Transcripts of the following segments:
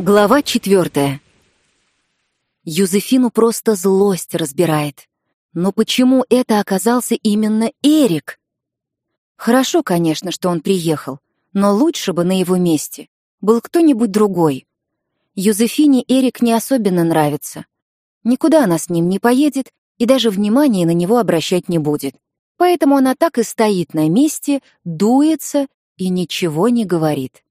Глава четвертая. Юзефину просто злость разбирает. Но почему это оказался именно Эрик? Хорошо, конечно, что он приехал, но лучше бы на его месте был кто-нибудь другой. Юзефине Эрик не особенно нравится. Никуда она с ним не поедет и даже внимания на него обращать не будет. Поэтому она так и стоит на месте, дуется и ничего не говорит.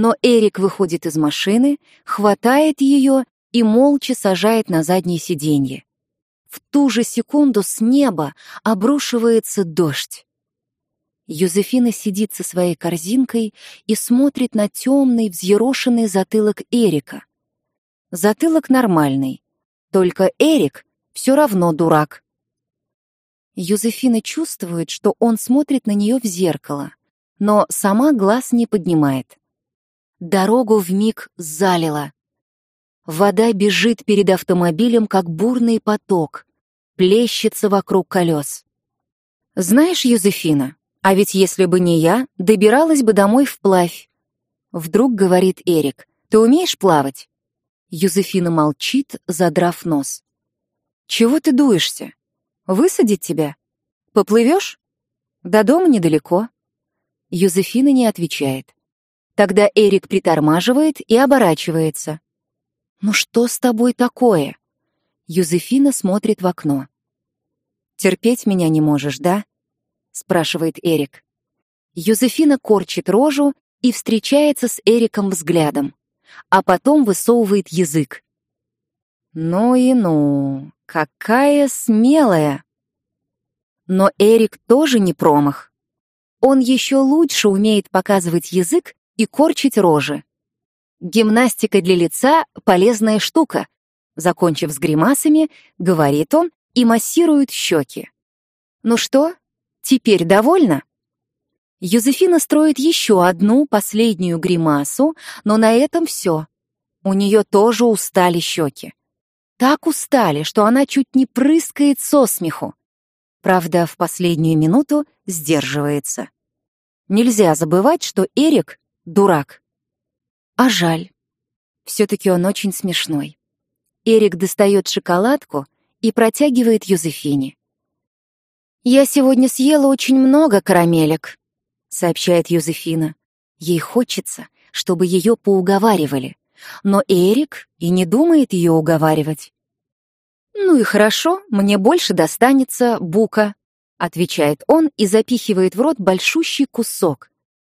Но Эрик выходит из машины, хватает ее и молча сажает на заднее сиденье. В ту же секунду с неба обрушивается дождь. Юзефина сидит со своей корзинкой и смотрит на темный, взъерошенный затылок Эрика. Затылок нормальный, только Эрик все равно дурак. Юзефина чувствует, что он смотрит на нее в зеркало, но сама глаз не поднимает. Дорогу вмиг залило. Вода бежит перед автомобилем, как бурный поток, плещется вокруг колес. «Знаешь, Юзефина, а ведь если бы не я, добиралась бы домой вплавь». Вдруг говорит Эрик, «Ты умеешь плавать?» Юзефина молчит, задрав нос. «Чего ты дуешься? Высадить тебя? Поплывешь? До дома недалеко». Юзефина не отвечает. Тогда Эрик притормаживает и оборачивается. «Ну что с тобой такое?» Юзефина смотрит в окно. «Терпеть меня не можешь, да?» — спрашивает Эрик. Юзефина корчит рожу и встречается с Эриком взглядом, а потом высовывает язык. «Ну и ну, какая смелая!» Но Эрик тоже не промах. Он еще лучше умеет показывать язык и корчить рожи. Гимнастика для лица — полезная штука. Закончив с гримасами, говорит он и массирует щеки. Ну что, теперь довольна? Юзефина строит еще одну, последнюю гримасу, но на этом все. У нее тоже устали щеки. Так устали, что она чуть не прыскает со смеху. Правда, в последнюю минуту сдерживается. Нельзя забывать, что Эрик Дурак. А жаль. Все-таки он очень смешной. Эрик достает шоколадку и протягивает Юзефине. «Я сегодня съела очень много карамелек», — сообщает Юзефина. Ей хочется, чтобы ее поуговаривали, но Эрик и не думает ее уговаривать. «Ну и хорошо, мне больше достанется бука», — отвечает он и запихивает в рот большущий кусок,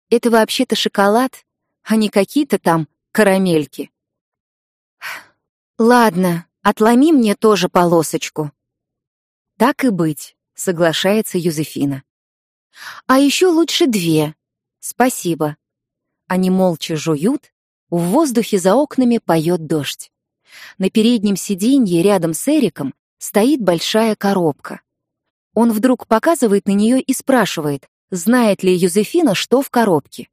это вообще-то шоколад, а не какие-то там карамельки. Ладно, отломи мне тоже полосочку. Так и быть, соглашается Юзефина. А еще лучше две. Спасибо. Они молча жуют, в воздухе за окнами поет дождь. На переднем сиденье рядом с Эриком стоит большая коробка. Он вдруг показывает на нее и спрашивает, знает ли Юзефина, что в коробке.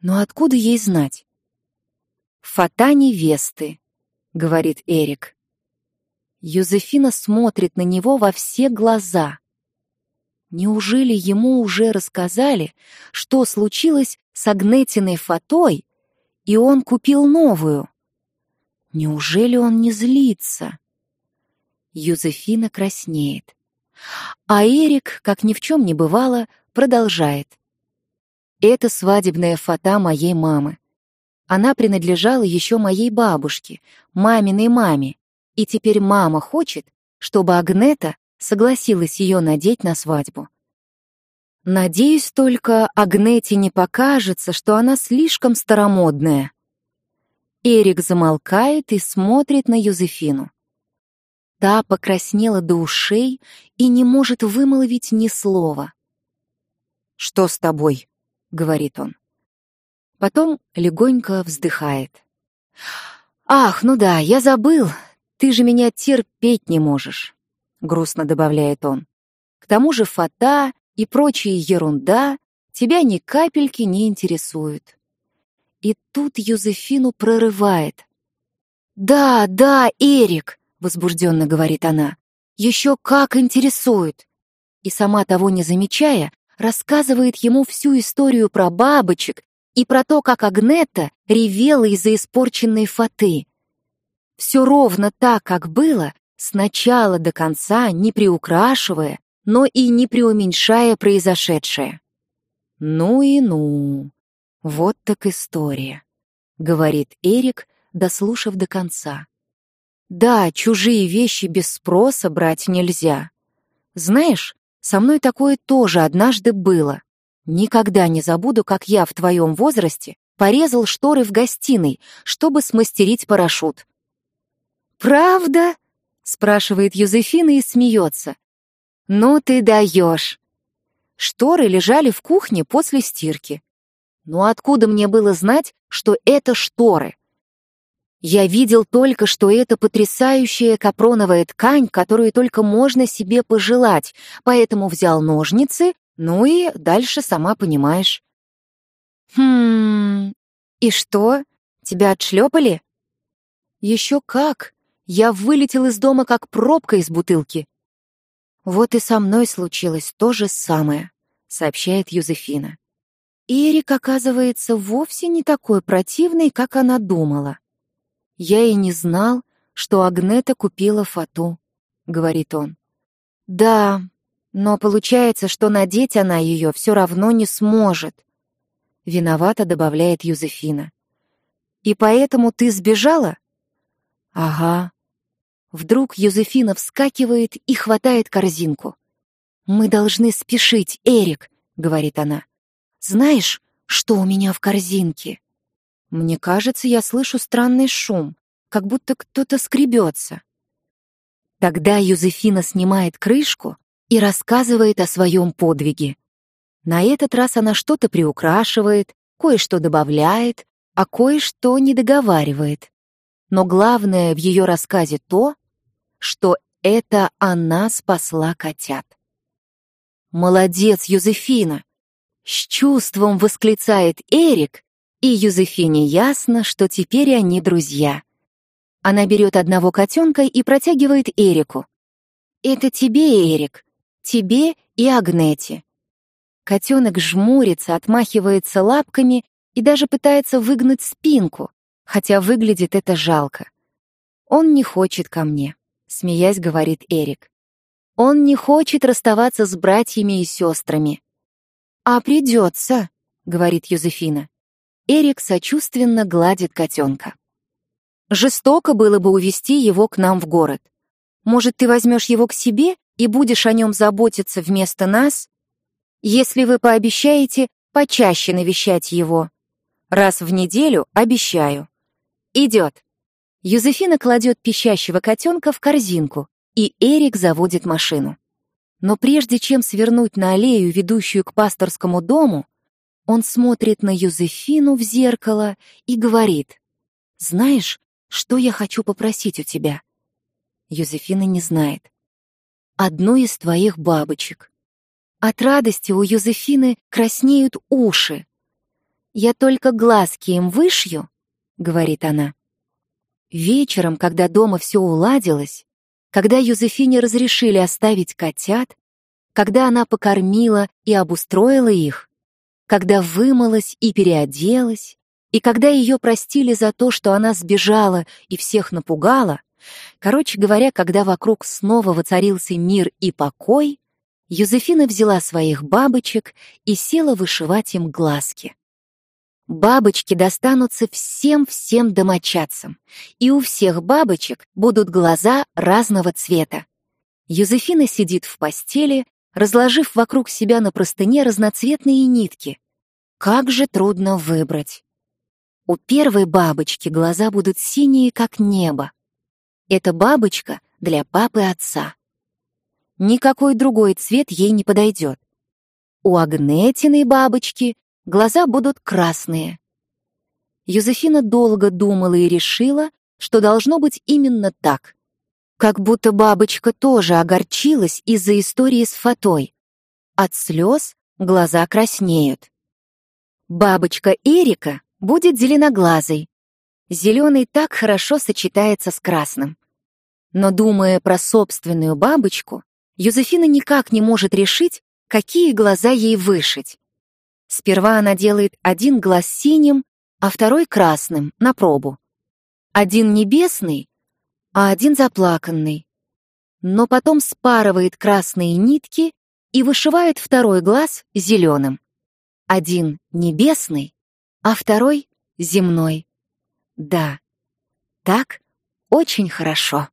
Но откуда ей знать? «Фата невесты», — говорит Эрик. Юзефина смотрит на него во все глаза. Неужели ему уже рассказали, что случилось с Агнетиной фатой, и он купил новую? Неужели он не злится? Юзефина краснеет. А Эрик, как ни в чем не бывало, продолжает. Это свадебная фата моей мамы. Она принадлежала еще моей бабушке, маминой маме, и теперь мама хочет, чтобы Агнета согласилась ее надеть на свадьбу. Надеюсь только, Агнете не покажется, что она слишком старомодная. Эрик замолкает и смотрит на Юзефину. Та покраснела до ушей и не может вымолвить ни слова. «Что с тобой?» — говорит он. Потом легонько вздыхает. «Ах, ну да, я забыл. Ты же меня терпеть не можешь», — грустно добавляет он. «К тому же фата и прочая ерунда тебя ни капельки не интересуют». И тут Юзефину прорывает. «Да, да, Эрик», — возбужденно говорит она, — «еще как интересует». И сама того не замечая, рассказывает ему всю историю про бабочек и про то, как Агнета ревела из-за испорченной фаты. Все ровно так, как было, с начала до конца, не приукрашивая, но и не преуменьшая произошедшее. «Ну и ну, вот так история», — говорит Эрик, дослушав до конца. «Да, чужие вещи без спроса брать нельзя. Знаешь, со мной такое тоже однажды было. Никогда не забуду, как я в твоем возрасте порезал шторы в гостиной, чтобы смастерить парашют. «Правда?» — спрашивает Юзефина и смеется. «Ну ты даешь!» Шторы лежали в кухне после стирки. Но откуда мне было знать, что это шторы? Я видел только, что это потрясающая капроновая ткань, которую только можно себе пожелать, поэтому взял ножницы, ну и дальше сама понимаешь. Хм, и что, тебя отшлепали? Еще как, я вылетел из дома как пробка из бутылки. Вот и со мной случилось то же самое, сообщает Юзефина. Эрик, оказывается, вовсе не такой противный, как она думала. «Я и не знал, что Агнета купила фату», — говорит он. «Да, но получается, что надеть она ее все равно не сможет», — виновато добавляет Юзефина. «И поэтому ты сбежала?» «Ага». Вдруг Юзефина вскакивает и хватает корзинку. «Мы должны спешить, Эрик», — говорит она. «Знаешь, что у меня в корзинке?» Мне кажется, я слышу странный шум, как будто кто-то скребется. Тогда Юзефина снимает крышку и рассказывает о своем подвиге. На этот раз она что-то приукрашивает, кое-что добавляет, а кое-что не договаривает. Но главное в ее рассказе то, что это она спасла котят. «Молодец, Юзефина!» С чувством восклицает Эрик и Юзефине ясно, что теперь они друзья. Она берет одного котенка и протягивает Эрику. «Это тебе, Эрик, тебе и Агнете». Котенок жмурится, отмахивается лапками и даже пытается выгнуть спинку, хотя выглядит это жалко. «Он не хочет ко мне», — смеясь говорит Эрик. «Он не хочет расставаться с братьями и сестрами». «А придется», — говорит Юзефина. Эрик сочувственно гладит котенка. Жестоко было бы увести его к нам в город. Может, ты возьмешь его к себе и будешь о нем заботиться вместо нас? Если вы пообещаете почаще навещать его. Раз в неделю обещаю. Идет. Юзефина кладет пищащего котенка в корзинку, и Эрик заводит машину. Но прежде чем свернуть на аллею, ведущую к пасторскому дому, он смотрит на Юзефину в зеркало и говорит, «Знаешь, что я хочу попросить у тебя?» Юзефина не знает. «Одну из твоих бабочек». От радости у Юзефины краснеют уши. «Я только глазки им вышью», — говорит она. Вечером, когда дома все уладилось, когда Юзефине разрешили оставить котят, когда она покормила и обустроила их, когда вымылась и переоделась, и когда ее простили за то, что она сбежала и всех напугала, короче говоря, когда вокруг снова воцарился мир и покой, Юзефина взяла своих бабочек и села вышивать им глазки. Бабочки достанутся всем-всем домочадцам, и у всех бабочек будут глаза разного цвета. Юзефина сидит в постели разложив вокруг себя на простыне разноцветные нитки. Как же трудно выбрать. У первой бабочки глаза будут синие, как небо. Эта бабочка для папы отца. Никакой другой цвет ей не подойдет. У Агнетиной бабочки глаза будут красные. Юзефина долго думала и решила, что должно быть именно так. Как будто бабочка тоже огорчилась из-за истории с фатой. От слез глаза краснеют. Бабочка Эрика будет зеленоглазой. Зеленый так хорошо сочетается с красным. Но думая про собственную бабочку, Юзефина никак не может решить, какие глаза ей вышить. Сперва она делает один глаз синим, а второй красным, на пробу. Один небесный, а один заплаканный. Но потом спарывает красные нитки и вышивает второй глаз зеленым. Один небесный, а второй земной. Да, так очень хорошо.